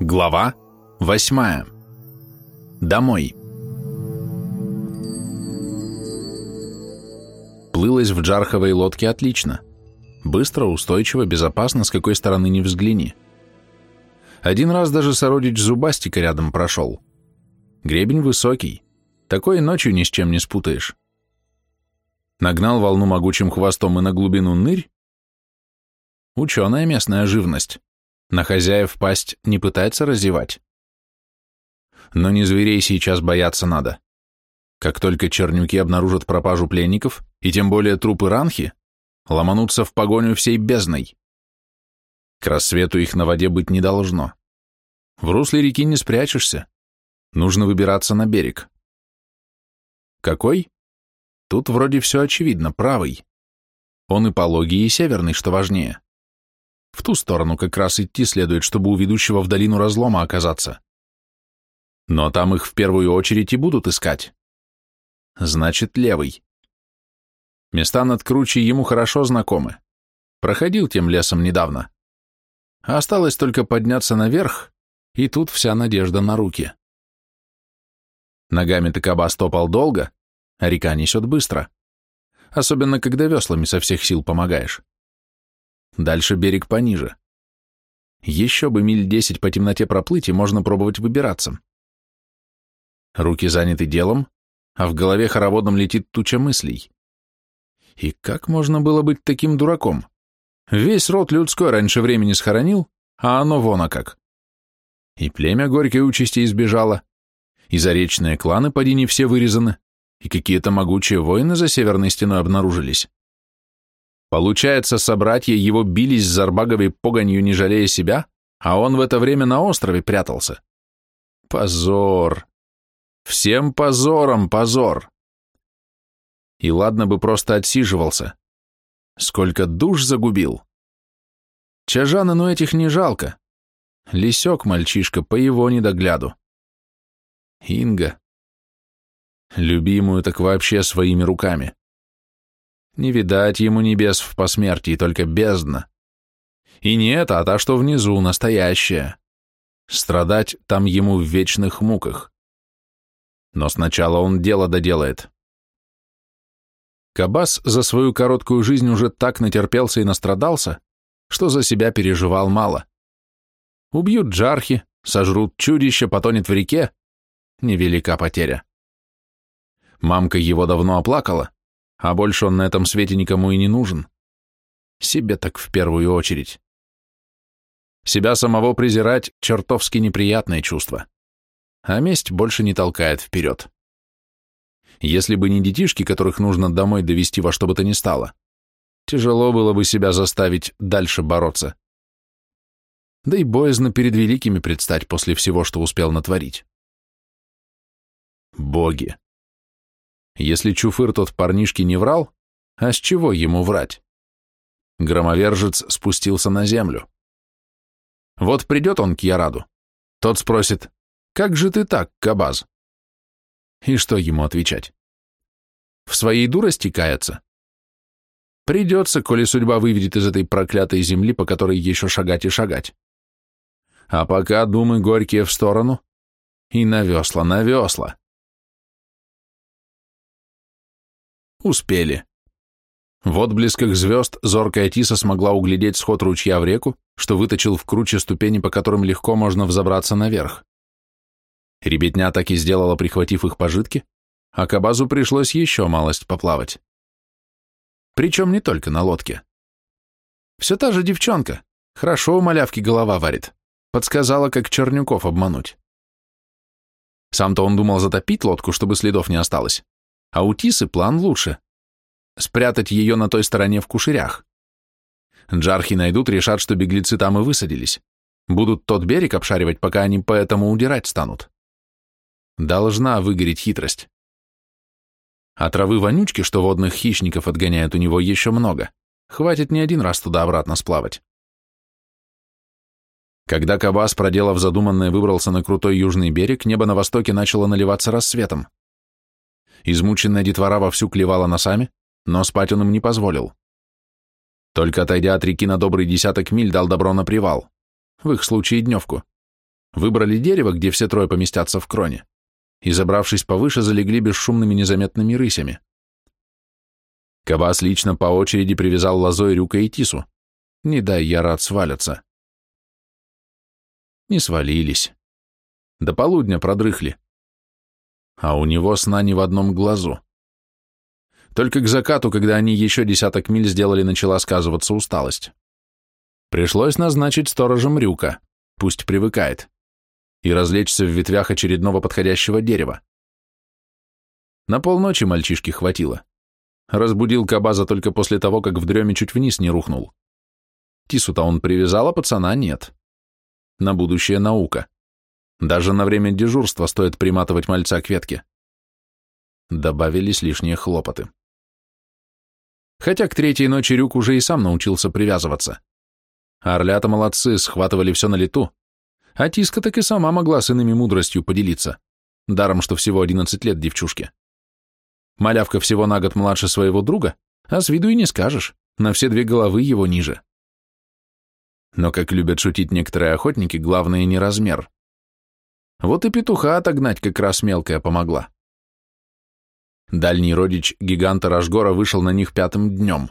Глава восьмая. Домой. Плылось в джарховой лодке отлично. Быстро, устойчиво, безопасно, с какой стороны ни взгляни. Один раз даже сородич зубастика рядом прошел. Гребень высокий. Такой ночью ни с чем не спутаешь. Нагнал волну могучим хвостом и на глубину нырь. Ученая местная живность. На хозяев пасть не пытается разевать. Но не зверей сейчас бояться надо. Как только чернюки обнаружат пропажу пленников, и тем более трупы ранхи, ломанутся в погоню всей бездной. К рассвету их на воде быть не должно. В русле реки не спрячешься. Нужно выбираться на берег. Какой? Тут вроде все очевидно, правый. Он и пологий, и северный, что важнее. В ту сторону как раз идти следует, чтобы у ведущего в долину разлома оказаться. Но там их в первую очередь и будут искать. Значит, левый. Места над кручей ему хорошо знакомы. Проходил тем лесом недавно. Осталось только подняться наверх, и тут вся надежда на руки. Ногами-то каба стопал долго, а река несет быстро. Особенно, когда веслами со всех сил помогаешь. Дальше берег пониже. Еще бы миль десять по темноте проплыть, и можно пробовать выбираться. Руки заняты делом, а в голове хороводом летит туча мыслей. И как можно было быть таким дураком? Весь род людской раньше времени схоронил, а оно вон а как. И племя горькой участи избежало, и заречные кланы поди не все вырезаны, и какие-то могучие воины за северной стеной обнаружились. Получается, собратья его бились за Арбаговой погонью, не жалея себя, а он в это время на острове прятался. Позор! Всем позором позор! И ладно бы просто отсиживался. Сколько душ загубил! Чажана, но этих не жалко. Лисек мальчишка, по его недогляду. Инга. Любимую так вообще своими руками. Не видать ему небес в посмертии, только бездна. И не это, а та, что внизу, настоящая. Страдать там ему в вечных муках. Но сначала он дело доделает. Кабас за свою короткую жизнь уже так натерпелся и настрадался, что за себя переживал мало. Убьют джархи, сожрут чудище, потонет в реке. Невелика потеря. Мамка его давно оплакала, а больше он на этом свете никому и не нужен. Себе так в первую очередь. Себя самого презирать — чертовски неприятное чувство. А месть больше не толкает вперед. Если бы не детишки, которых нужно домой довести во что бы то ни стало, тяжело было бы себя заставить дальше бороться. Да и боязно перед великими предстать после всего, что успел натворить. Боги! Если Чуфыр тот парнишке не врал, а с чего ему врать? Громовержец спустился на землю. Вот придет он к Яраду. Тот спросит, «Как же ты так, Кабаз?» И что ему отвечать? В своей дурости каяться? Придется, коли судьба выведет из этой проклятой земли, по которой еще шагать и шагать. А пока думы горькие в сторону и на весла, на весла. Успели. В отблесках звезд зоркая Тиса смогла углядеть сход ручья в реку, что выточил в круче ступени, по которым легко можно взобраться наверх. Ребятня так и сделала, прихватив их пожитки, а Кабазу пришлось еще малость поплавать. Причем не только на лодке. Все та же девчонка, хорошо у малявки голова варит, подсказала, как Чернюков обмануть. Сам-то он думал затопить лодку, чтобы следов не осталось. А у Тисы план лучше. Спрятать ее на той стороне в кушерях. Джархи найдут, решат, что беглецы там и высадились. Будут тот берег обшаривать, пока они поэтому удирать станут. Должна выгореть хитрость. А травы вонючки, что водных хищников отгоняют у него, еще много. Хватит не один раз туда-обратно сплавать. Когда Кабас, проделав задуманное, выбрался на крутой южный берег, небо на востоке начало наливаться рассветом. Измученная детвора вовсю клевала носами, но спать он им не позволил. Только отойдя от реки на добрый десяток миль, дал добро на привал. В их случае дневку. выбрали дерево, где все трое поместятся в кроне, и, забравшись повыше, залегли бесшумными незаметными рысями. Кабас лично по очереди привязал лозой Рюка и Тису. Не дай я рад свалятся. Не свалились. До полудня продрыхли. А у него сна ни в одном глазу. Только к закату, когда они еще десяток миль сделали, начала сказываться усталость. Пришлось назначить сторожем Рюка, пусть привыкает, и развлечься в ветвях очередного подходящего дерева. На полночи мальчишки хватило. Разбудил Кабаза только после того, как в дреме чуть вниз не рухнул. Тису-то он привязал, а пацана нет. На будущее наука. Даже на время дежурства стоит приматывать мальца к ветке. Добавились лишние хлопоты. Хотя к третьей ночи Рюк уже и сам научился привязываться. орлята молодцы, схватывали все на лету, а Тиска так и сама могла с иными мудростью поделиться, даром, что всего одиннадцать лет девчушке. Малявка всего на год младше своего друга, а с виду и не скажешь, на все две головы его ниже. Но, как любят шутить некоторые охотники, главное не размер. Вот и петуха отогнать как раз мелкая помогла. Дальний родич гиганта Рашгора вышел на них пятым днем.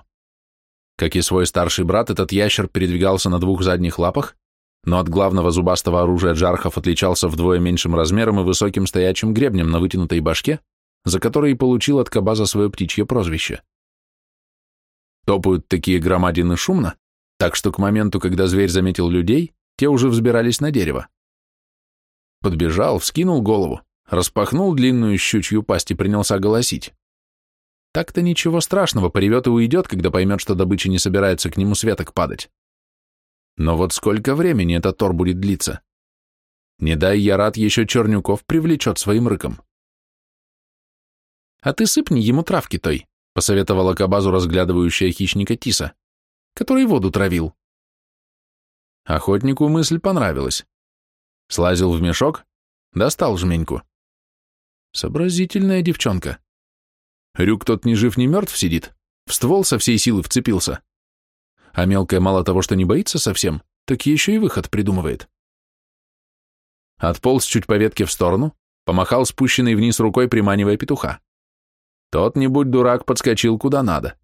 Как и свой старший брат, этот ящер передвигался на двух задних лапах, но от главного зубастого оружия джархов отличался вдвое меньшим размером и высоким стоячим гребнем на вытянутой башке, за который и получил от Кабаза свое птичье прозвище. Топают такие громадины шумно, так что к моменту, когда зверь заметил людей, те уже взбирались на дерево. Подбежал, вскинул голову, распахнул длинную щучью пасть и принялся голосить. Так-то ничего страшного, поревет и уйдет, когда поймет, что добыча не собирается к нему с веток падать. Но вот сколько времени этот тор будет длиться? Не дай я рад, еще Чернюков привлечет своим рыком. «А ты сыпни ему травки той», — посоветовала Кабазу разглядывающая хищника Тиса, который воду травил. Охотнику мысль понравилась. Слазил в мешок, достал жменьку. Сообразительная девчонка. Рюк тот ни жив, ни мертв сидит, в ствол со всей силы вцепился. А мелкая мало того, что не боится совсем, так еще и выход придумывает. Отполз чуть по ветке в сторону, помахал спущенной вниз рукой, приманивая петуха. Тот, не будь дурак, подскочил куда надо.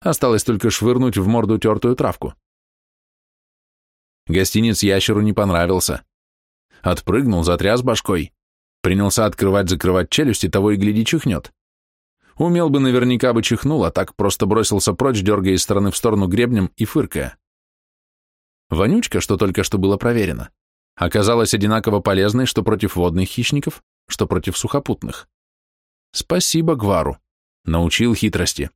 Осталось только швырнуть в морду тертую травку. Гостиниц ящеру не понравился. Отпрыгнул, затряс башкой. Принялся открывать-закрывать челюсти, того и гляди чихнет. Умел бы, наверняка бы чихнул, а так просто бросился прочь, дергая из стороны в сторону гребнем и фыркая. Вонючка, что только что было проверено, оказалась одинаково полезной что против водных хищников, что против сухопутных. Спасибо Гвару. Научил хитрости.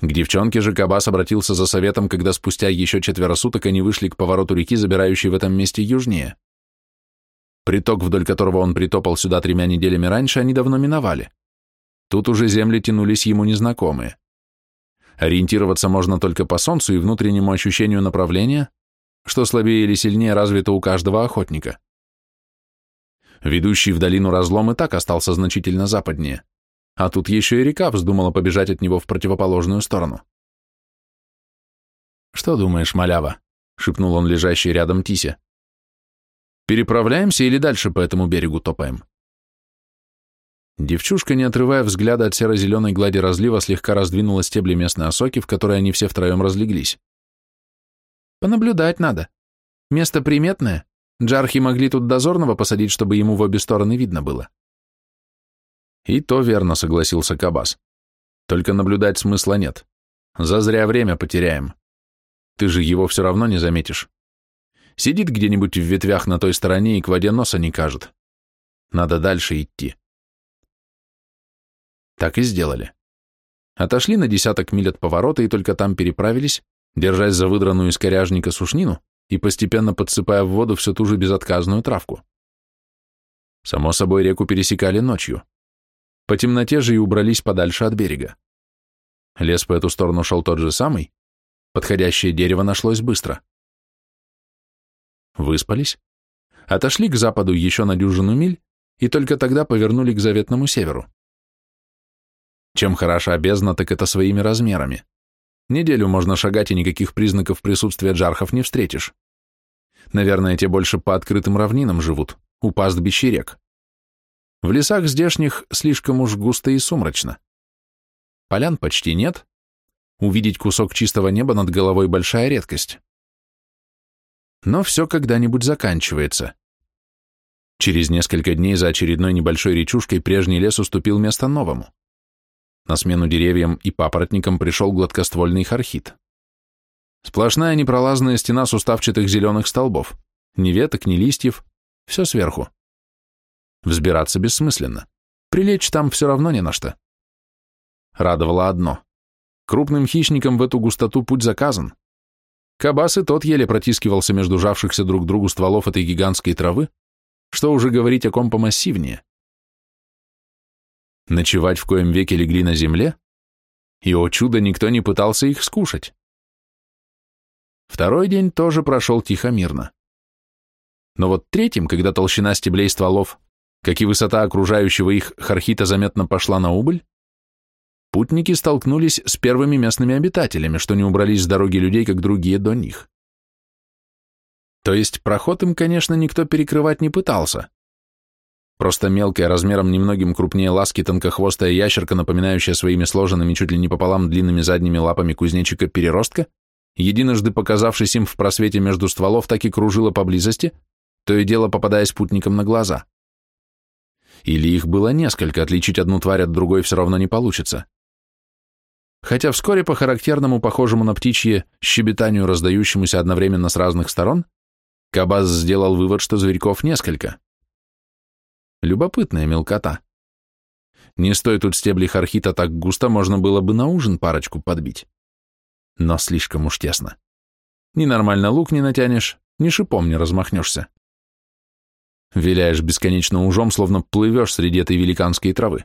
К девчонке же Кабас обратился за советом, когда спустя еще четверо суток они вышли к повороту реки, забирающей в этом месте южнее. Приток, вдоль которого он притопал сюда тремя неделями раньше, они давно миновали. Тут уже земли тянулись ему незнакомые. Ориентироваться можно только по солнцу и внутреннему ощущению направления, что слабее или сильнее развито у каждого охотника. Ведущий в долину разлом и так остался значительно западнее, а тут еще и река вздумала побежать от него в противоположную сторону. «Что думаешь, малява?» — шепнул он лежащий рядом Тисе. Переправляемся или дальше по этому берегу топаем? Девчушка, не отрывая взгляда от серо-зеленой глади разлива, слегка раздвинула стебли местной осоки, в которой они все втроем разлеглись. Понаблюдать надо. Место приметное. Джархи могли тут дозорного посадить, чтобы ему в обе стороны видно было. И то верно, согласился Кабас. Только наблюдать смысла нет. Зазря время потеряем. Ты же его все равно не заметишь. Сидит где-нибудь в ветвях на той стороне и к воде носа не кажет. Надо дальше идти. Так и сделали. Отошли на десяток миль от поворота и только там переправились, держась за выдранную из коряжника сушнину и постепенно подсыпая в воду всю ту же безотказную травку. Само собой, реку пересекали ночью. По темноте же и убрались подальше от берега. Лес по эту сторону шел тот же самый, подходящее дерево нашлось быстро. Выспались, отошли к западу еще на дюжину миль и только тогда повернули к заветному северу. Чем хороша бездна, так это своими размерами. Неделю можно шагать, и никаких признаков присутствия джархов не встретишь. Наверное, те больше по открытым равнинам живут, у пастбищ и рек. В лесах здешних слишком уж густо и сумрачно. Полян почти нет. Увидеть кусок чистого неба над головой большая редкость. Но все когда-нибудь заканчивается. Через несколько дней за очередной небольшой речушкой прежний лес уступил место новому. На смену деревьям и папоротникам пришел гладкоствольный хархит. Сплошная непролазная стена суставчатых зеленых столбов. Ни веток, ни листьев. Все сверху. Взбираться бессмысленно. Прилечь там все равно не на что. Радовало одно. Крупным хищникам в эту густоту путь заказан. Кабас и тот еле протискивался между жавшихся друг к другу стволов этой гигантской травы, что уже говорить о ком помассивнее. Ночевать в коем веке легли на земле, и, о чудо, никто не пытался их скушать. Второй день тоже прошел тихо-мирно. Но вот третьим, когда толщина стеблей стволов, как и высота окружающего их хархита заметно пошла на убыль, путники столкнулись с первыми местными обитателями, что не убрались с дороги людей, как другие до них. То есть проход им, конечно, никто перекрывать не пытался. Просто мелкая, размером немногим крупнее ласки тонкохвостая ящерка, напоминающая своими сложенными чуть ли не пополам длинными задними лапами кузнечика-переростка, единожды показавшись им в просвете между стволов, так и кружила поблизости, то и дело попадаясь путникам на глаза. Или их было несколько, отличить одну тварь от другой все равно не получится. Хотя вскоре по характерному, похожему на птичье, щебетанию, раздающемуся одновременно с разных сторон, Кабаз сделал вывод, что зверьков несколько. Любопытная мелкота. Не стоит тут стебли хархита так густо, можно было бы на ужин парочку подбить. Но слишком уж тесно. Ни нормально лук не натянешь, ни шипом не размахнешься. Виляешь бесконечно ужом, словно плывешь среди этой великанской травы.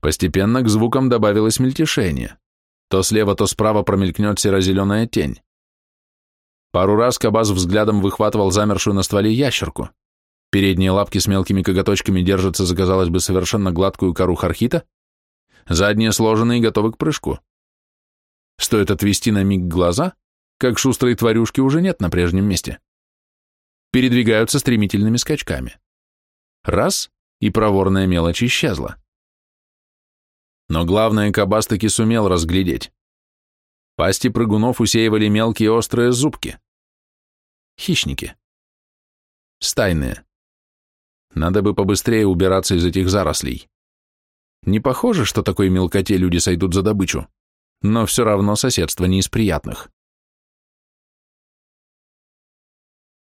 Постепенно к звукам добавилось мельтешение. То слева, то справа промелькнет серо-зеленая тень. Пару раз Кабаз взглядом выхватывал замершую на стволе ящерку. Передние лапки с мелкими коготочками держатся за, казалось бы, совершенно гладкую кору хархита, задние сложены и готовы к прыжку. Стоит отвести на миг глаза, как шустрой тварюшки уже нет на прежнем месте. Передвигаются стремительными скачками. Раз, и проворная мелочь исчезла. Но главное, Кабас таки сумел разглядеть. Пасти прыгунов усеивали мелкие острые зубки. Хищники. Стайные. Надо бы побыстрее убираться из этих зарослей. Не похоже, что такой мелкоте люди сойдут за добычу, но все равно соседство не из приятных.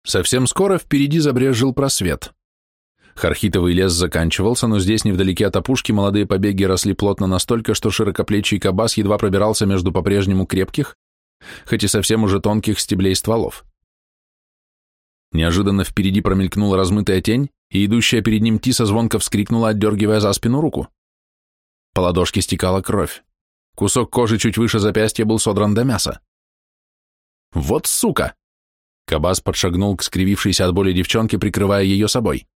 Совсем скоро впереди забрежил просвет. Хархитовый лес заканчивался, но здесь, невдалеке от опушки, молодые побеги росли плотно настолько, что широкоплечий кабас едва пробирался между по-прежнему крепких, хоть и совсем уже тонких стеблей стволов. Неожиданно впереди промелькнула размытая тень, и идущая перед ним Тиса звонко вскрикнула, отдергивая за спину руку. По ладошке стекала кровь. Кусок кожи чуть выше запястья был содран до мяса. «Вот сука!» Кабас подшагнул к скривившейся от боли девчонке, прикрывая ее собой.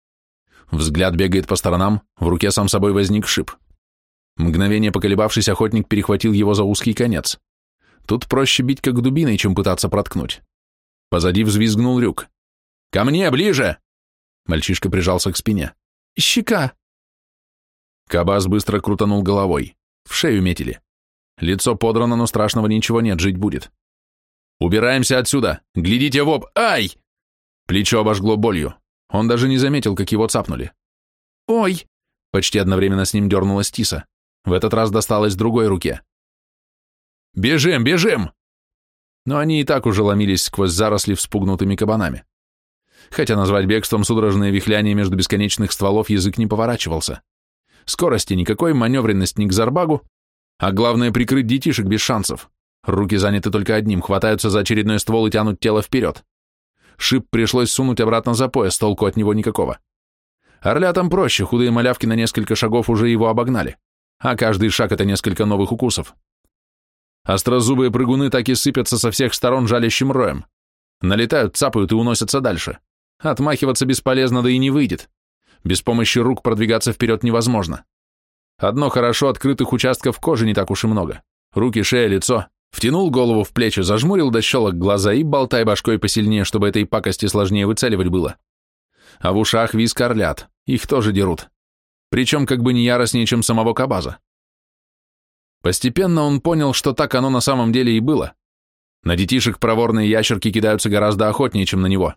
Взгляд бегает по сторонам, в руке сам собой возник шип. Мгновение поколебавшись, охотник перехватил его за узкий конец. Тут проще бить как дубиной, чем пытаться проткнуть. Позади взвизгнул Рюк. «Ко мне, ближе!» Мальчишка прижался к спине. «Щека!» Кабас быстро крутанул головой. В шею метили. Лицо подрано, но страшного ничего нет, жить будет. «Убираемся отсюда! Глядите в об... Ай!» Плечо обожгло болью. Он даже не заметил, как его цапнули. «Ой!» Почти одновременно с ним дернулась Тиса. В этот раз досталось другой руке. «Бежим, бежим!» Но они и так уже ломились сквозь заросли вспугнутыми кабанами. Хотя назвать бегством судорожное вихляние между бесконечных стволов язык не поворачивался. Скорости никакой, маневренность ни к зарбагу, а главное прикрыть детишек без шансов. Руки заняты только одним, хватаются за очередной ствол и тянут тело вперед. Шип пришлось сунуть обратно за пояс, толку от него никакого. Орлятам проще, худые малявки на несколько шагов уже его обогнали, а каждый шаг — это несколько новых укусов. Острозубые прыгуны так и сыпятся со всех сторон жалящим роем. Налетают, цапают и уносятся дальше. Отмахиваться бесполезно, да и не выйдет. Без помощи рук продвигаться вперед невозможно. Одно хорошо открытых участков кожи не так уж и много. Руки, шея, лицо. Втянул голову в плечи, зажмурил до щелок глаза и болтай башкой посильнее, чтобы этой пакости сложнее выцеливать было. А в ушах виск орлят, их тоже дерут. Причем как бы не яростнее, чем самого Кабаза. Постепенно он понял, что так оно на самом деле и было. На детишек проворные ящерки кидаются гораздо охотнее, чем на него.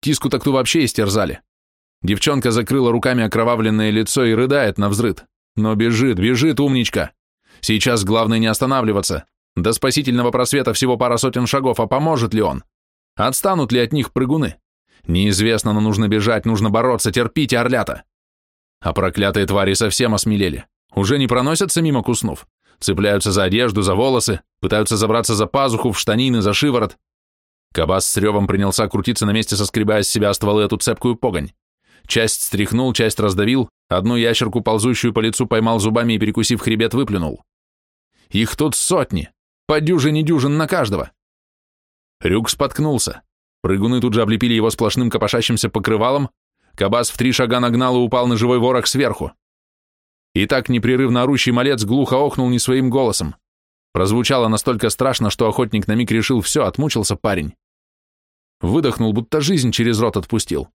Киску так ту вообще истерзали. Девчонка закрыла руками окровавленное лицо и рыдает на взрыд. Но бежит, бежит, умничка. Сейчас главное не останавливаться. До спасительного просвета всего пара сотен шагов, а поможет ли он? Отстанут ли от них прыгуны? Неизвестно, но нужно бежать, нужно бороться, терпите, орлята. А проклятые твари совсем осмелели. Уже не проносятся мимо куснув. Цепляются за одежду, за волосы, пытаются забраться за пазуху, в штанины, за шиворот. Кабас с ревом принялся крутиться на месте, соскребая с себя стволы эту цепкую погонь. Часть стряхнул, часть раздавил, одну ящерку, ползущую по лицу, поймал зубами и, перекусив хребет, выплюнул. Их тут сотни, по дюжине дюжин на каждого. Рюк споткнулся. Прыгуны тут же облепили его сплошным копошащимся покрывалом, Кабас в три шага нагнал и упал на живой ворох сверху. И так непрерывно орущий малец глухо охнул не своим голосом. Прозвучало настолько страшно, что охотник на миг решил, все, отмучился парень. Выдохнул, будто жизнь через рот отпустил.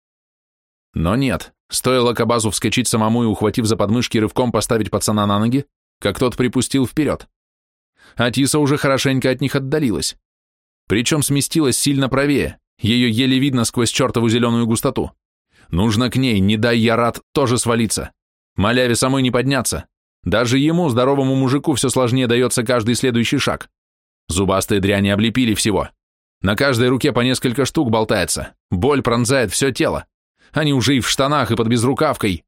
Но нет, стоило Кабазу вскочить самому и, ухватив за подмышки, рывком поставить пацана на ноги, как тот припустил вперед. А Тиса уже хорошенько от них отдалилась. Причем сместилась сильно правее, ее еле видно сквозь чертову зеленую густоту. Нужно к ней, не дай я рад, тоже свалиться. Маляве самой не подняться. Даже ему, здоровому мужику, все сложнее дается каждый следующий шаг. Зубастые дряни облепили всего. На каждой руке по несколько штук болтается. Боль пронзает все тело. Они уже и в штанах, и под безрукавкой.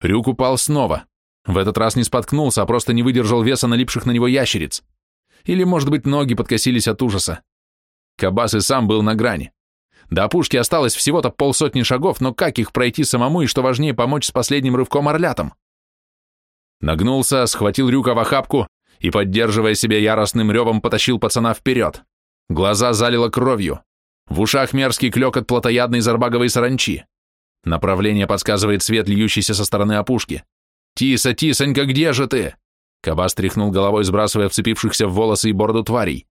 Рюк упал снова. В этот раз не споткнулся, а просто не выдержал веса налипших на него ящериц. Или, может быть, ноги подкосились от ужаса. Кабас и сам был на грани. До опушки осталось всего-то полсотни шагов, но как их пройти самому и, что важнее, помочь с последним рывком орлятам? Нагнулся, схватил Рюка в охапку и, поддерживая себя яростным ревом, потащил пацана вперед. Глаза залило кровью. В ушах мерзкий клёкот плотоядной зарбаговой саранчи. Направление подсказывает свет, льющийся со стороны опушки. «Тиса, Тисонька, где же ты?» Кабас тряхнул головой, сбрасывая вцепившихся в волосы и бороду тварей.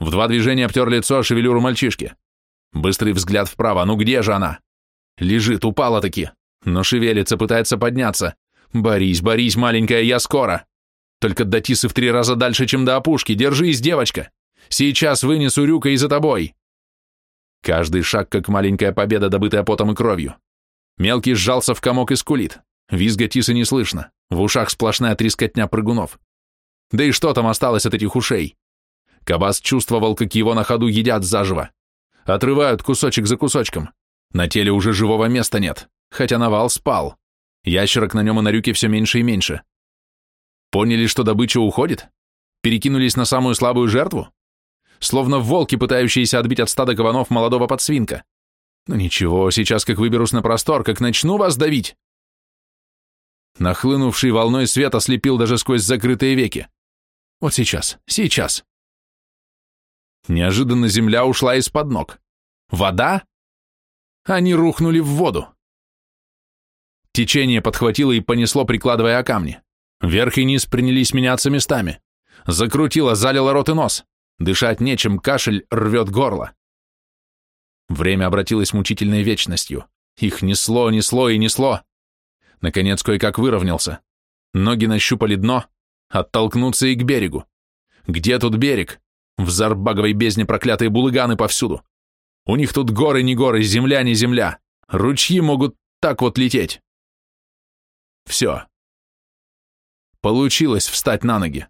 В два движения обтер лицо шевелюру мальчишки. Быстрый взгляд вправо, ну где же она? Лежит, упала-таки, но шевелится, пытается подняться. Борись, борись, маленькая, я скоро. Только до Тисы в три раза дальше, чем до опушки. Держись, девочка. Сейчас вынесу Рюка и за тобой. Каждый шаг, как маленькая победа, добытая потом и кровью. Мелкий сжался в комок и скулит. Визга Тисы не слышно. В ушах сплошная трескотня прыгунов. Да и что там осталось от этих ушей? Кабас чувствовал, как его на ходу едят заживо. Отрывают кусочек за кусочком. На теле уже живого места нет, хотя навал спал. Ящерок на нем и на рюке все меньше и меньше. Поняли, что добыча уходит? Перекинулись на самую слабую жертву? Словно волки, пытающиеся отбить от стада кабанов молодого подсвинка. Ну ничего, сейчас как выберусь на простор, как начну вас давить. Нахлынувший волной свет ослепил даже сквозь закрытые веки. Вот сейчас, сейчас. Неожиданно земля ушла из-под ног. Вода? Они рухнули в воду. Течение подхватило и понесло, прикладывая о камни. Верх и низ принялись меняться местами. Закрутило, залило рот и нос. Дышать нечем, кашель рвет горло. Время обратилось мучительной вечностью. Их несло, несло и несло. Наконец кое-как выровнялся. Ноги нащупали дно, оттолкнуться и к берегу. Где тут берег? В Зарбаговой бездне проклятые булыганы повсюду. У них тут горы не горы, земля не земля. Ручьи могут так вот лететь. Все. Получилось встать на ноги.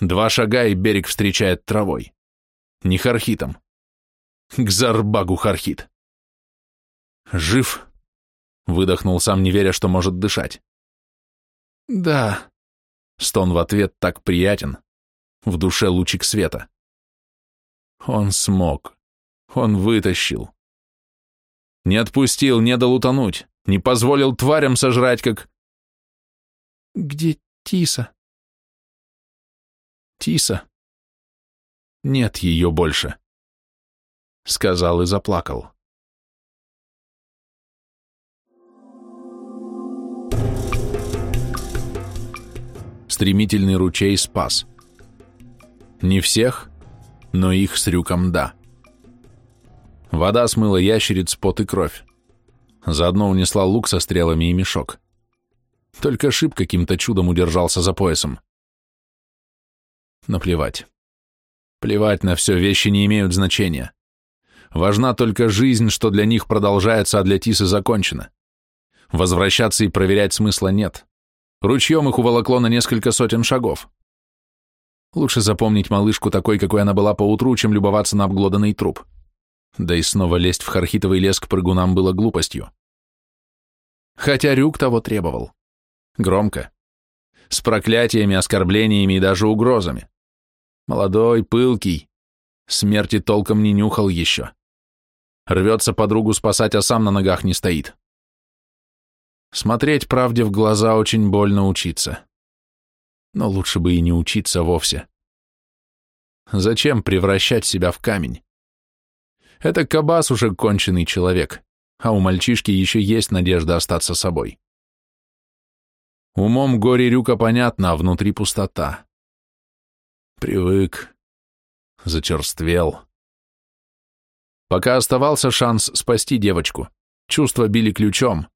Два шага, и берег встречает травой. Не хархитом. К Зарбагу хархит. Жив? Выдохнул сам, не веря, что может дышать. Да. Стон в ответ так приятен в душе лучик света. Он смог. Он вытащил. Не отпустил, не дал утонуть, не позволил тварям сожрать, как... Где Тиса? Тиса? Нет ее больше. Сказал и заплакал. Стремительный ручей спас. Не всех, но их с рюком да. Вода смыла ящериц, пот и кровь. Заодно унесла лук со стрелами и мешок. Только шип каким-то чудом удержался за поясом. Наплевать. Плевать на все, вещи не имеют значения. Важна только жизнь, что для них продолжается, а для Тисы закончена. Возвращаться и проверять смысла нет. Ручьем их уволокло на несколько сотен шагов. Лучше запомнить малышку такой, какой она была поутру, чем любоваться на обглоданный труп. Да и снова лезть в хархитовый лес к прыгунам было глупостью. Хотя Рюк того требовал. Громко. С проклятиями, оскорблениями и даже угрозами. Молодой, пылкий. Смерти толком не нюхал еще. Рвется подругу спасать, а сам на ногах не стоит. Смотреть правде в глаза очень больно учиться. Но лучше бы и не учиться вовсе. Зачем превращать себя в камень? Это Кабас уже конченый человек, а у мальчишки еще есть надежда остаться собой. Умом горе Рюка понятно, а внутри пустота. Привык. Зачерствел. Пока оставался шанс спасти девочку, чувства били ключом.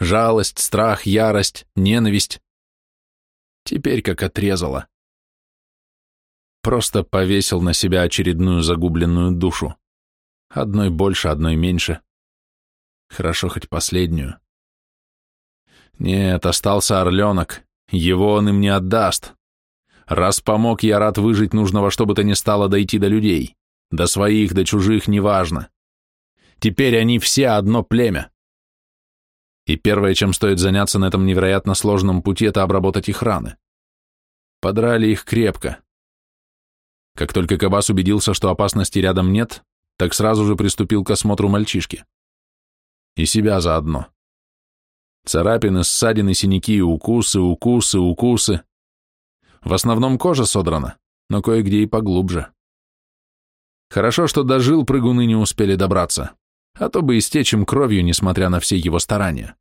Жалость, страх, ярость, ненависть. Теперь как отрезало. Просто повесил на себя очередную загубленную душу. Одной больше, одной меньше. Хорошо хоть последнюю. Нет, остался орленок. Его он им не отдаст. Раз помог, я рад выжить, нужно во что бы то ни стало дойти до людей. До своих, до чужих, неважно. Теперь они все одно племя. И первое, чем стоит заняться на этом невероятно сложном пути, это обработать их раны. Подрали их крепко. Как только Кабас убедился, что опасности рядом нет, так сразу же приступил к осмотру мальчишки. И себя заодно. Царапины, ссадины, синяки, укусы, укусы, укусы. В основном кожа содрана, но кое-где и поглубже. Хорошо, что дожил прыгуны не успели добраться, а то бы истечь им кровью, несмотря на все его старания.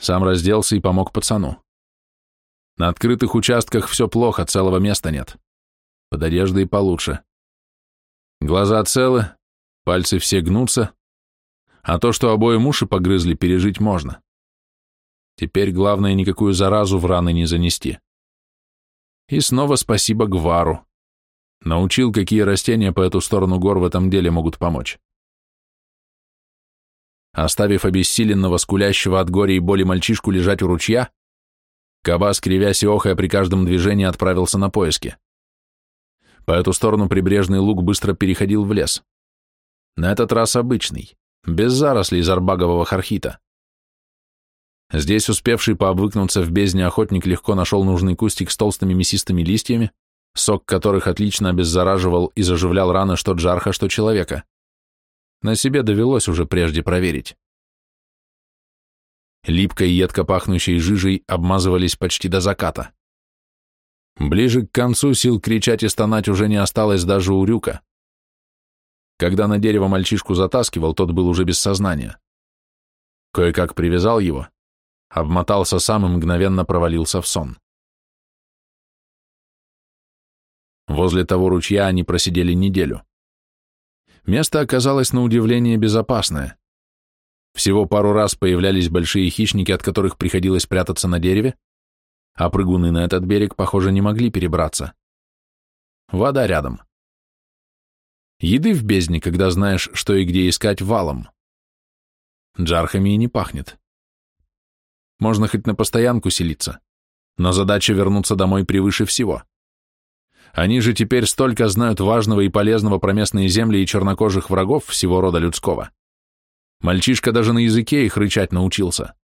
Сам разделся и помог пацану. На открытых участках все плохо, целого места нет. Под одеждой получше. Глаза целы, пальцы все гнутся, а то, что обоим уши погрызли, пережить можно. Теперь главное никакую заразу в раны не занести. И снова спасибо Гвару. Научил, какие растения по эту сторону гор в этом деле могут помочь. Оставив обессиленного, скулящего от горя и боли мальчишку лежать у ручья, Кабас, кривясь и охая при каждом движении, отправился на поиски. По эту сторону прибрежный луг быстро переходил в лес. На этот раз обычный без зарослей зарбагового хархита. Здесь успевший пообвыкнуться в бездне охотник легко нашел нужный кустик с толстыми мясистыми листьями, сок которых отлично обеззараживал и заживлял раны что джарха, что человека. На себе довелось уже прежде проверить. Липкой и едко пахнущей жижей обмазывались почти до заката. Ближе к концу сил кричать и стонать уже не осталось даже у Рюка. Когда на дерево мальчишку затаскивал, тот был уже без сознания. Кое-как привязал его, обмотался сам и мгновенно провалился в сон. Возле того ручья они просидели неделю. Место оказалось на удивление безопасное. Всего пару раз появлялись большие хищники, от которых приходилось прятаться на дереве, а прыгуны на этот берег, похоже, не могли перебраться. Вода рядом. Еды в бездне, когда знаешь, что и где искать валом. Джархами и не пахнет. Можно хоть на постоянку селиться, но задача вернуться домой превыше всего. Они же теперь столько знают важного и полезного про местные земли и чернокожих врагов всего рода людского. Мальчишка даже на языке их рычать научился.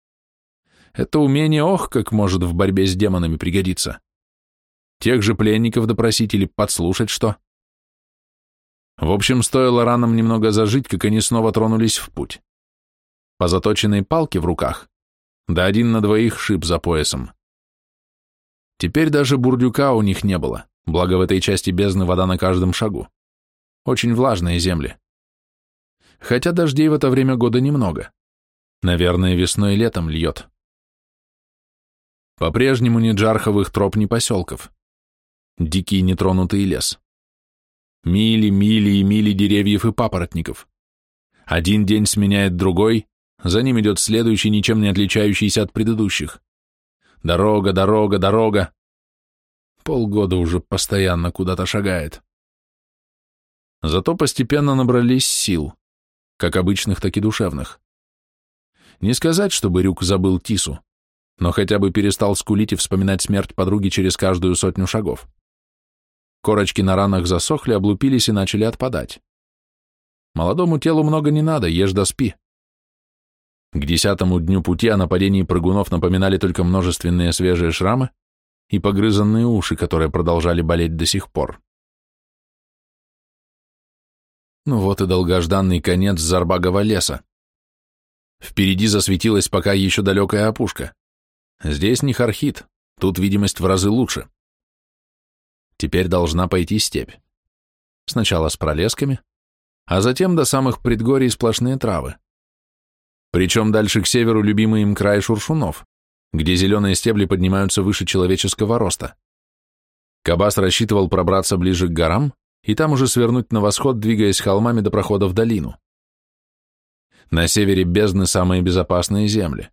Это умение, ох, как может в борьбе с демонами пригодиться. Тех же пленников допросить или подслушать что. В общем, стоило ранам немного зажить, как они снова тронулись в путь. По заточенной палке в руках, да один на двоих шип за поясом. Теперь даже бурдюка у них не было, благо в этой части бездны вода на каждом шагу. Очень влажные земли. Хотя дождей в это время года немного. Наверное, весной и летом льет. По-прежнему ни джарховых троп, ни поселков. дикий нетронутый лес. Мили, мили и мили деревьев и папоротников. Один день сменяет другой, за ним идет следующий, ничем не отличающийся от предыдущих. Дорога, дорога, дорога. Полгода уже постоянно куда-то шагает. Зато постепенно набрались сил, как обычных, так и душевных. Не сказать, чтобы Рюк забыл Тису, но хотя бы перестал скулить и вспоминать смерть подруги через каждую сотню шагов. Корочки на ранах засохли, облупились и начали отпадать. Молодому телу много не надо, ешь да спи. К десятому дню пути о нападении прыгунов напоминали только множественные свежие шрамы и погрызанные уши, которые продолжали болеть до сих пор. Ну вот и долгожданный конец Зарбагова леса. Впереди засветилась пока еще далекая опушка. Здесь не хархит, тут видимость в разы лучше. Теперь должна пойти степь. Сначала с пролесками, а затем до самых предгорий сплошные травы. Причем дальше к северу любимый им край шуршунов, где зеленые стебли поднимаются выше человеческого роста. Кабас рассчитывал пробраться ближе к горам и там уже свернуть на восход, двигаясь холмами до прохода в долину. На севере бездны самые безопасные земли.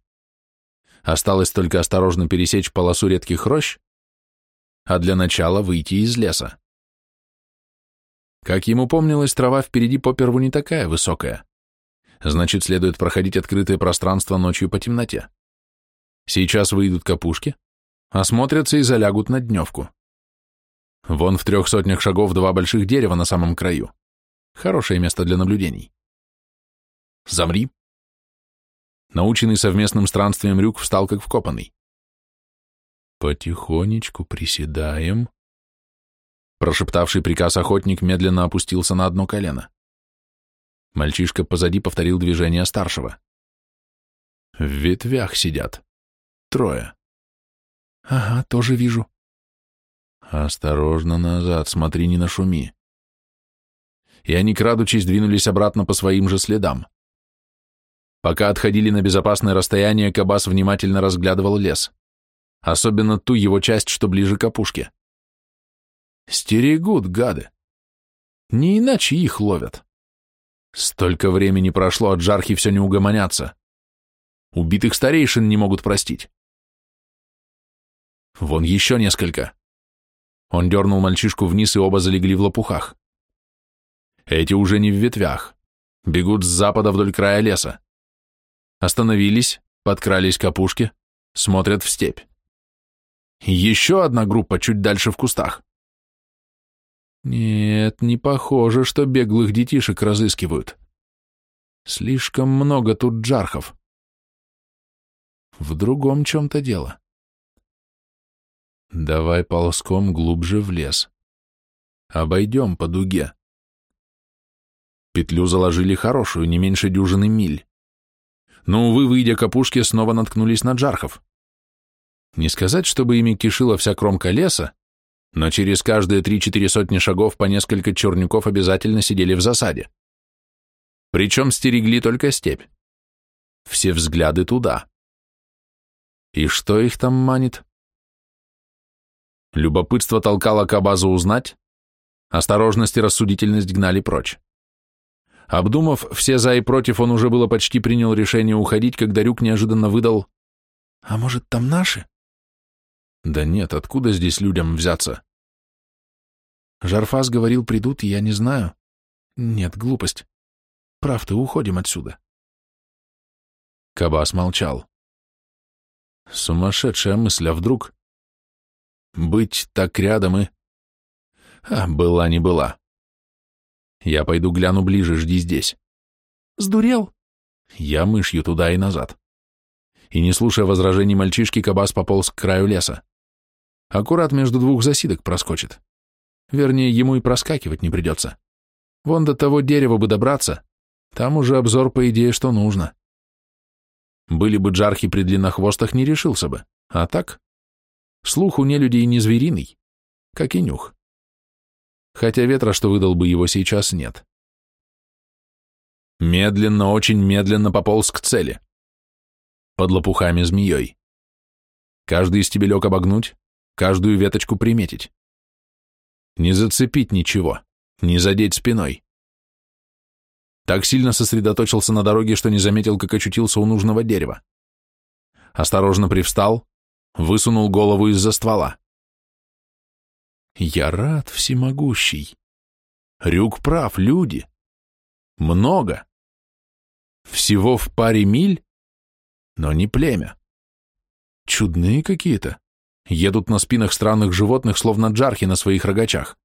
Осталось только осторожно пересечь полосу редких рощ, а для начала выйти из леса. Как ему помнилось, трава впереди по перву не такая высокая. Значит, следует проходить открытое пространство ночью по темноте. Сейчас выйдут капушки, осмотрятся и залягут на дневку. Вон в трех сотнях шагов два больших дерева на самом краю. Хорошее место для наблюдений. Замри. Наученный совместным странствием Рюк встал как вкопанный. Потихонечку приседаем. Прошептавший приказ охотник медленно опустился на одно колено. Мальчишка позади повторил движение старшего. В ветвях сидят. Трое. Ага, тоже вижу. Осторожно назад, смотри, не нашуми. И они, крадучись, двинулись обратно по своим же следам. Пока отходили на безопасное расстояние, Кабас внимательно разглядывал лес. Особенно ту его часть, что ближе к опушке. Стерегут, гады. Не иначе их ловят. Столько времени прошло, от жархи все не угомонятся. Убитых старейшин не могут простить. Вон еще несколько. Он дернул мальчишку вниз, и оба залегли в лопухах. Эти уже не в ветвях. Бегут с запада вдоль края леса. Остановились, подкрались к опушке, смотрят в степь. Еще одна группа чуть дальше в кустах. Нет, не похоже, что беглых детишек разыскивают. Слишком много тут джархов. В другом чем-то дело. Давай ползком глубже в лес. Обойдем по дуге. Петлю заложили хорошую, не меньше дюжины миль но, увы, выйдя к опушке, снова наткнулись на джархов. Не сказать, чтобы ими кишила вся кромка леса, но через каждые три-четыре сотни шагов по несколько чернюков обязательно сидели в засаде. Причем стерегли только степь. Все взгляды туда. И что их там манит? Любопытство толкало Кабазу узнать, осторожность и рассудительность гнали прочь. Обдумав все за и против, он уже было почти принял решение уходить, когда Рюк неожиданно выдал «А может, там наши?» «Да нет, откуда здесь людям взяться?» Жарфас говорил, придут, и я не знаю. Нет, глупость. Прав ты, уходим отсюда. Кабас молчал. Сумасшедшая мысль, а вдруг? Быть так рядом и... А, была не была. Я пойду гляну ближе, жди здесь. Сдурел? Я мышью туда и назад. И не слушая возражений мальчишки, Кабас пополз к краю леса. Аккурат между двух засидок проскочит. Вернее, ему и проскакивать не придется. Вон до того дерева бы добраться. Там уже обзор, по идее, что нужно. Были бы джархи при длиннохвостах, не решился бы. А так? Слух у нелюдей не звериный, как и нюх хотя ветра, что выдал бы его сейчас, нет. Медленно, очень медленно пополз к цели. Под лопухами змеей. Каждый стебелек обогнуть, каждую веточку приметить. Не зацепить ничего, не задеть спиной. Так сильно сосредоточился на дороге, что не заметил, как очутился у нужного дерева. Осторожно привстал, высунул голову из-за ствола. Я рад, всемогущий. Рюк прав, люди. Много. Всего в паре миль, но не племя. Чудные какие-то. Едут на спинах странных животных, словно джархи на своих рогачах.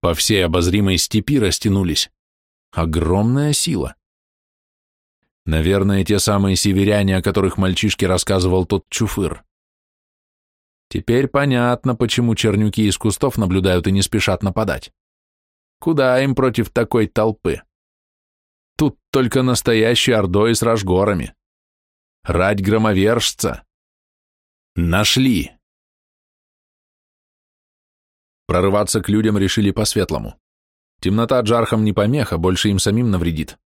По всей обозримой степи растянулись. Огромная сила. Наверное, те самые северяне, о которых мальчишке рассказывал тот чуфыр. Теперь понятно, почему чернюки из кустов наблюдают и не спешат нападать. Куда им против такой толпы? Тут только настоящий ордой с рожгорами. Рать громовержца. Нашли. Прорываться к людям решили по-светлому. Темнота джархам не помеха, больше им самим навредит.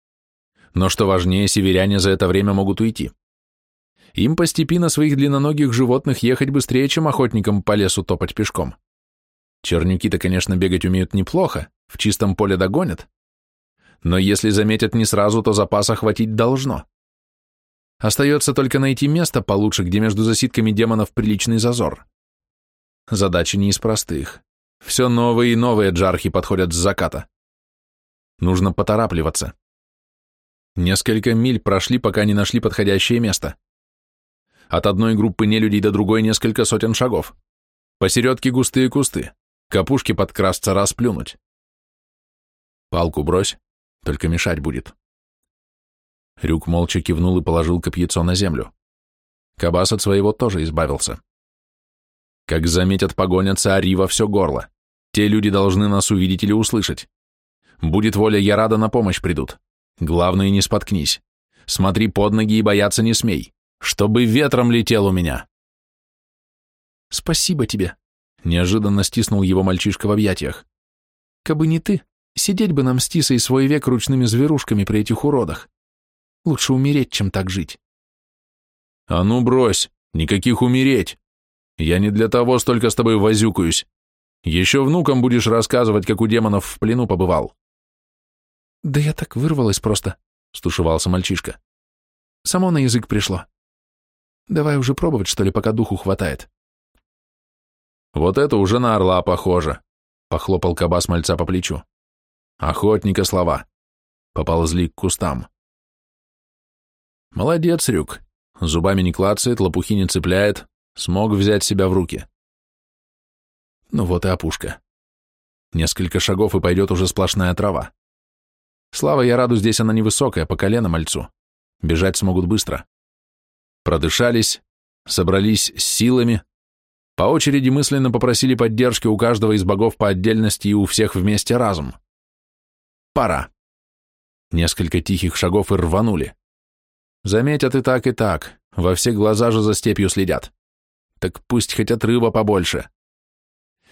Но что важнее, северяне за это время могут уйти. Им по степи на своих длинноногих животных ехать быстрее, чем охотникам по лесу топать пешком. Чернюки-то, конечно, бегать умеют неплохо, в чистом поле догонят. Но если заметят не сразу, то запаса хватить должно. Остается только найти место получше, где между засидками демонов приличный зазор. Задача не из простых. Все новые и новые джархи подходят с заката. Нужно поторапливаться. Несколько миль прошли, пока не нашли подходящее место. От одной группы нелюдей до другой несколько сотен шагов. Посередке густые кусты. Капушки подкрасться расплюнуть. Палку брось, только мешать будет. Рюк молча кивнул и положил копьецо на землю. Кабас от своего тоже избавился. Как заметят, погонятся Ари во все горло. Те люди должны нас увидеть или услышать. Будет воля Ярада, на помощь придут. Главное, не споткнись. Смотри под ноги и бояться не смей. Чтобы ветром летел у меня. Спасибо тебе. Неожиданно стиснул его мальчишка в объятиях. Кабы не ты, сидеть бы нам с Тисой свой век ручными зверушками при этих уродах. Лучше умереть, чем так жить. А ну брось, никаких умереть. Я не для того столько с тобой возюкаюсь. Еще внукам будешь рассказывать, как у демонов в плену побывал. Да я так вырвалась просто, стушевался мальчишка. Само на язык пришло. Давай уже пробовать, что ли, пока духу хватает. Вот это уже на орла похоже, похлопал кабас мальца по плечу. Охотника слова. Поползли к кустам. Молодец, Рюк. Зубами не клацает, лопухи не цепляет, Смог взять себя в руки. Ну вот и опушка. Несколько шагов, и пойдет уже сплошная трава. Слава я раду, здесь она невысокая, по колено мальцу. Бежать смогут быстро. Продышались, собрались с силами, по очереди мысленно попросили поддержки у каждого из богов по отдельности и у всех вместе разум. Пора. Несколько тихих шагов и рванули. Заметят и так, и так, во все глаза же за степью следят так пусть хоть отрыва побольше.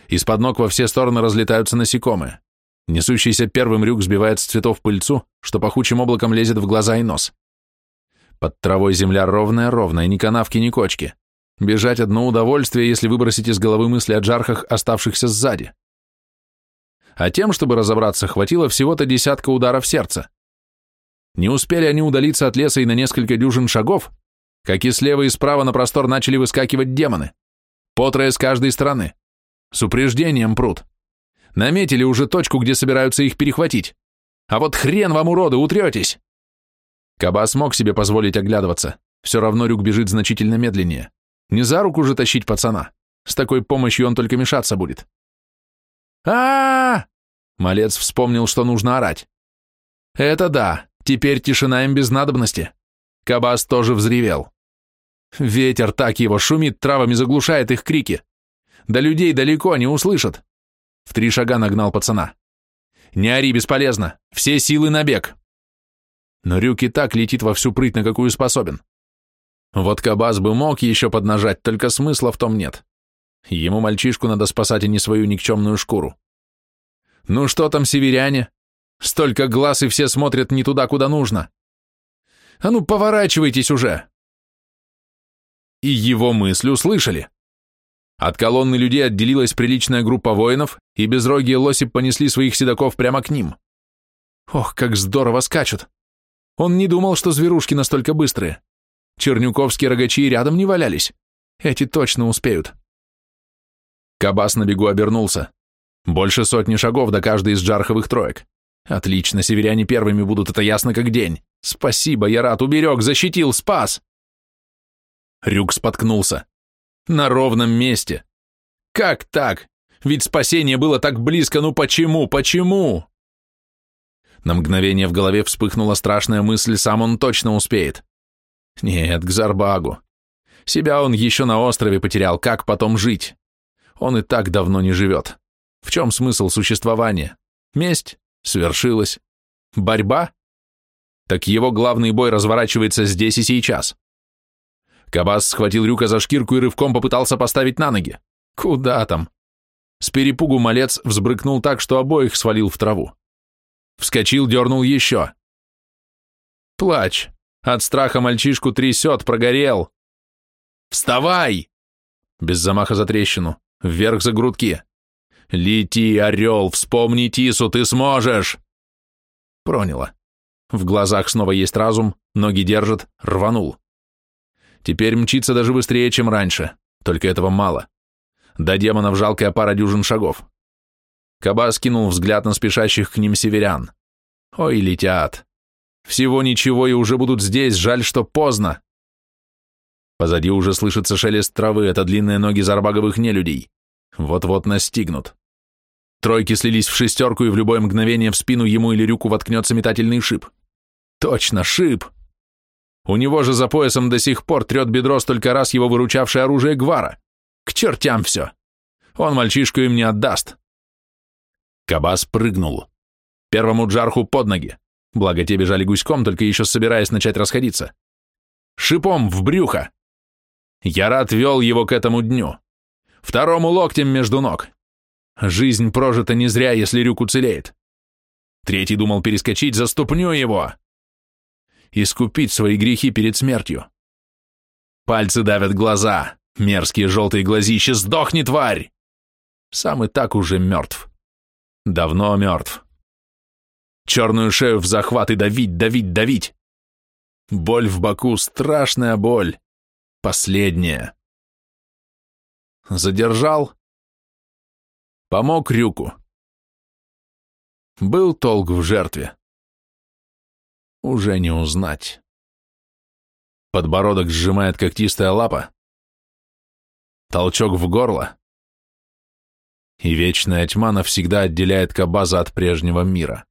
Из-под ног во все стороны разлетаются насекомые. Несущийся первым рюк сбивает с цветов пыльцу, что пахучим облаком лезет в глаза и нос. Под травой земля ровная-ровная, ни канавки, ни кочки. Бежать одно удовольствие, если выбросить из головы мысли о джархах, оставшихся сзади. А тем, чтобы разобраться, хватило всего-то десятка ударов сердца. Не успели они удалиться от леса и на несколько дюжин шагов, как и слева и справа на простор начали выскакивать демоны. По с каждой стороны. С упреждением прут. Наметили уже точку, где собираются их перехватить. А вот хрен вам, уроды, утретесь! Каба смог себе позволить оглядываться. Все равно Рюк бежит значительно медленнее. Не за руку же тащить пацана. С такой помощью он только мешаться будет. а, -а, Малец вспомнил, что нужно орать. Это да, теперь тишина им без надобности. Кабас тоже взревел. Ветер так его шумит травами, заглушает их крики. До людей далеко, не услышат. В три шага нагнал пацана. Не ори, бесполезно. Все силы на бег. Но Рюк и так летит во всю прыть, на какую способен. Вот Кабас бы мог еще поднажать, только смысла в том нет. Ему мальчишку надо спасать, а не свою никчемную шкуру. Ну что там, северяне? Столько глаз, и все смотрят не туда, куда нужно. А ну, поворачивайтесь уже! и его мысли услышали. От колонны людей отделилась приличная группа воинов, и безрогие лоси понесли своих седаков прямо к ним. Ох, как здорово скачут! Он не думал, что зверушки настолько быстрые. Чернюковские рогачи рядом не валялись. Эти точно успеют. Кабас на бегу обернулся. Больше сотни шагов до каждой из джарховых троек. Отлично, северяне первыми будут, это ясно как день. Спасибо, я рад, уберег, защитил, спас. Рюк споткнулся. На ровном месте. Как так? Ведь спасение было так близко, ну почему, почему? На мгновение в голове вспыхнула страшная мысль, сам он точно успеет. Нет, к Зарбагу. Себя он еще на острове потерял, как потом жить? Он и так давно не живет. В чем смысл существования? Месть? Свершилась. Борьба? Так его главный бой разворачивается здесь и сейчас. Кабас схватил Рюка за шкирку и рывком попытался поставить на ноги. Куда там? С перепугу малец взбрыкнул так, что обоих свалил в траву. Вскочил, дернул еще. Плач. От страха мальчишку трясет, прогорел. «Вставай!» Без замаха за трещину. Вверх за грудки. «Лети, орел, вспомни Тису, ты сможешь!» Проняло. В глазах снова есть разум, ноги держат, рванул. Теперь мчится даже быстрее, чем раньше, только этого мало. До демонов жалкая пара дюжин шагов. Каба кинул взгляд на спешащих к ним северян. Ой, летят. Всего ничего и уже будут здесь, жаль, что поздно. Позади уже слышится шелест травы, это длинные ноги зарбаговых нелюдей. Вот-вот настигнут. Тройки слились в шестерку, и в любое мгновение в спину ему или рюку воткнется метательный шип. Точно, шип! У него же за поясом до сих пор трет бедро столько раз его выручавшее оружие Гвара. К чертям все! Он мальчишку им не отдаст. Кабас прыгнул. Первому джарху под ноги. Благо те бежали гуськом, только еще собираясь начать расходиться. Шипом в брюхо. Ярат вел его к этому дню. Второму локтем между ног. Жизнь прожита не зря, если Рюк уцелеет. Третий думал перескочить, за ступню его. Искупить свои грехи перед смертью. Пальцы давят глаза, мерзкие желтые глазища, сдохни, тварь! Сам и так уже мертв. Давно мертв. Черную шею в захват и давить, давить, давить. Боль в боку, страшная боль. Последняя. Задержал. Помог Рюку. Был толк в жертве. Уже не узнать. Подбородок сжимает когтистая лапа. Толчок в горло. И вечная тьма навсегда отделяет Кабаза от прежнего мира.